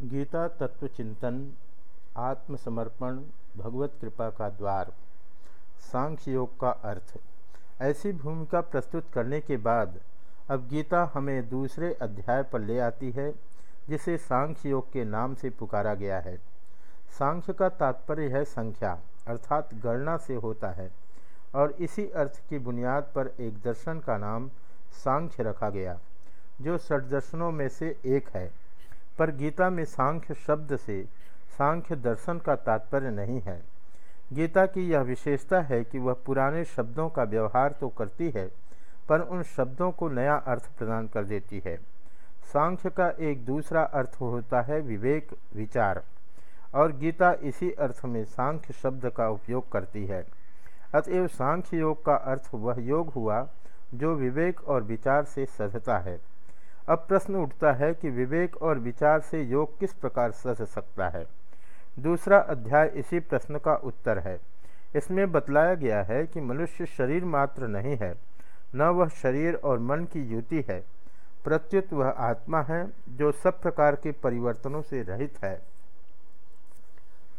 गीता तत्व चिंतन, आत्मसमर्पण, भगवत कृपा का द्वार, सांख्य योग का अर्थ। ऐसी भूमिका प्रस्तुत करने के बाद अब गीता हमें दूसरे अध्याय पर ले आती है, जिसे सांख्य योग के नाम से पुकारा गया है। सांख्य का तात्पर्य है संख्या, अर्थात गणना से होता है, और इसी अर्थ की बुनियाद पर एक दर्शन का नाम सांख्य रखा गया, जो षडदर्शनों में से एक है। पर गीता में सांख्य शब्द से सांख्य दर्शन का तात्पर्य नहीं है। गीता की यह विशेषता है कि वह पुराने शब्दों का व्यवहार तो करती है, पर उन शब्दों को नया अर्थ प्रदान कर देती है। सांख्य का एक दूसरा अर्थ होता है विवेक, विचार, और गीता इसी अर्थ में सांख्य शब्द का उपयोग करती है। अतएव सांख्य योग का अर्थ वह योग हुआ जो विवेक और विचार से सधता है। अब प्रश्न उठता है कि विवेक और विचार से योग किस प्रकार सज सकता है? दूसरा अध्याय इसी प्रश्न का उत्तर है। इसमें बतलाया गया है कि मनुष्य शरीर मात्र नहीं है, न वह शरीर और मन की युति है। प्रत्युत वह आत्मा है, जो सब प्रकार के परिवर्तनों से रहित है।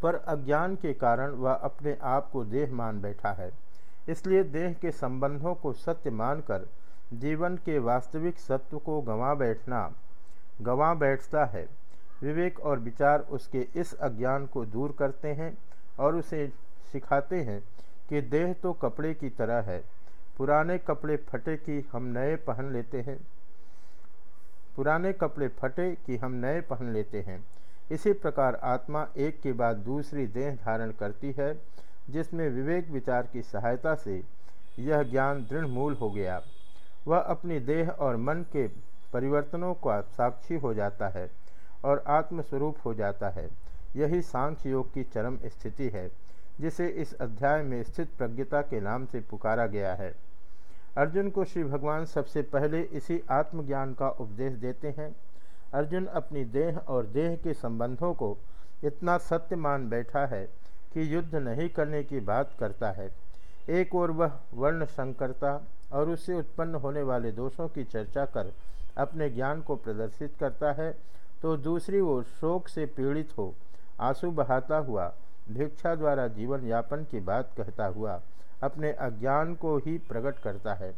पर अज्ञान के कारण वह अपने आप को देह मान बैठा है। इसलिए देह के संबंधों को सत्य मानकर जीवन के वास्तविक सत्व को गंवा बैठना, गंवा बैठता है। विवेक और विचार उसके इस अज्ञान को दूर करते हैं और उसे सिखाते हैं कि देह तो कपड़े की तरह है, पुराने कपड़े फटे कि हम नए पहन लेते हैं। पुराने कपड़े फटे कि हम नए पहन लेते हैं। इसी प्रकार आत्मा एक के बाद दूसरी देह धारण करती है, जिसमें विवेक विचार की सहायता से यह ज्ञान दृढ़ मूल हो गया। वह अपनी देह और मन के परिवर्तनों का साक्षी हो जाता है और आत्मस्वरूप हो जाता है। यही सांख्य योग की चरम स्थिति है, जिसे इस अध्याय में स्थित प्रज्ञता के नाम से पुकारा गया है। अर्जुन को श्री भगवान सबसे पहले इसी आत्मज्ञान का उपदेश देते हैं। अर्जुन अपनी देह और देह के संबंधों को इतना सत्य मान बैठा है कि युद्ध नहीं करने की बात करता है। एक और वह वर्ण संकरता और उससे उत्पन्न होने वाले दोषों की चर्चा कर अपने ज्ञान को प्रदर्शित करता है तो दूसरी ओर शोक से पीड़ित हो, आँसू बहाता हुआ, भिक्षा द्वारा जीवन यापन की बात कहता हुआ, अपने अज्ञान को ही प्रकट करता है।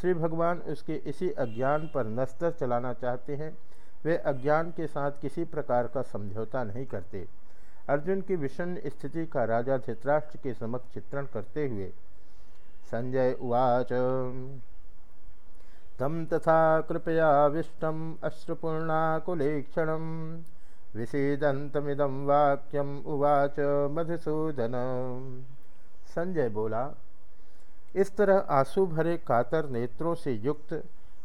श्री भगवान उसके इसी अज्ञान पर नस्तर चलाना चाहते हैं। वे अज्ञान के साथ किसी प्रकार का समझौता नहीं करते। अर्जुन की विषण स्थिति का राजा धित्राष्ट्र के समक्ष चित्रण करते हुए संजय उवाच। तम तथा कृपयाविष्टम् अश्रुपूर्णाकुलेक्षणं विषेदन्तमिदं वाक्यम उवाच मधुसूदन। संजय बोला, इस तरह आँसू भरे कातर नेत्रों से युक्त,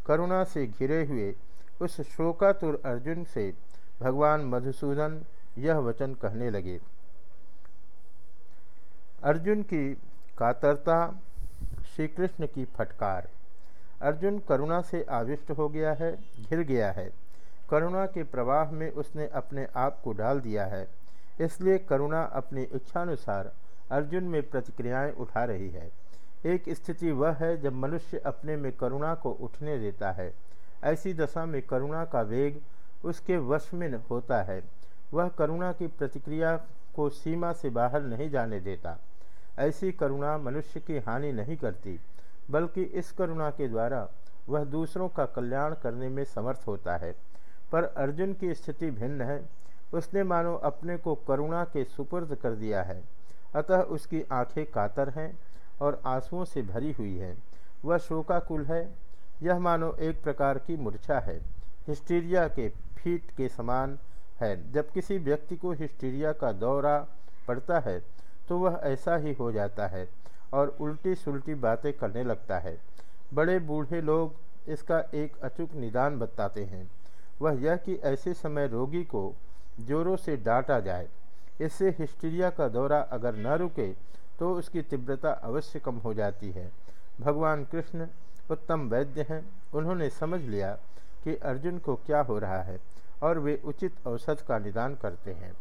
करुणा से घिरे हुए उस शोकातुर अर्जुन से भगवान मधुसूदन यह वचन कहने लगे। अर्जुन की कातरता श्री कृष्ण की फटकार। अर्जुन करुणा से आविष्ट हो गया है, घिर गया है। करुणा के प्रवाह में उसने अपने आप को डाल दिया है। इसलिए करुणा अपनी इच्छानुसार अर्जुन में प्रतिक्रियाएँ उठा रही है। एक स्थिति वह है जब मनुष्य अपने में करुणा को उठने देता है। ऐसी दशा में करुणा का वेग उसके वश में होता है। वह करुणा की प्रतिक्रिया को सीमा से बाहर नहीं जाने देता। ऐसी करुणा मनुष्य की हानि नहीं करती, बल्कि इस करुणा के द्वारा वह दूसरों का कल्याण करने में समर्थ होता है। पर अर्जुन की स्थिति भिन्न है। उसने मानो अपने को करुणा के सुपुर्द कर दिया है। अतः उसकी आँखें कातर हैं और आंसुओं से भरी हुई हैं। वह शोकाकुल है। यह मानो एक प्रकार की मूर्छा है। हिस्टीरिया के फीट के समान है। जब किसी व्यक्ति को हिस्टीरिया का दौरा पड़ता है तो वह ऐसा ही हो जाता है और उल्टी सुलटी बातें करने लगता है। बड़े बूढ़े लोग इसका एक अचूक निदान बताते हैं। वह यह कि ऐसे समय रोगी को जोरों से डांटा जाए। इससे हिस्टीरिया का दौरा अगर न रुके तो उसकी तीव्रता अवश्य कम हो जाती है। भगवान कृष्ण उत्तम वैद्य हैं। उन्होंने समझ लिया कि अर्जुन को क्या हो रहा है और वे उचित औसत का निदान करते हैं।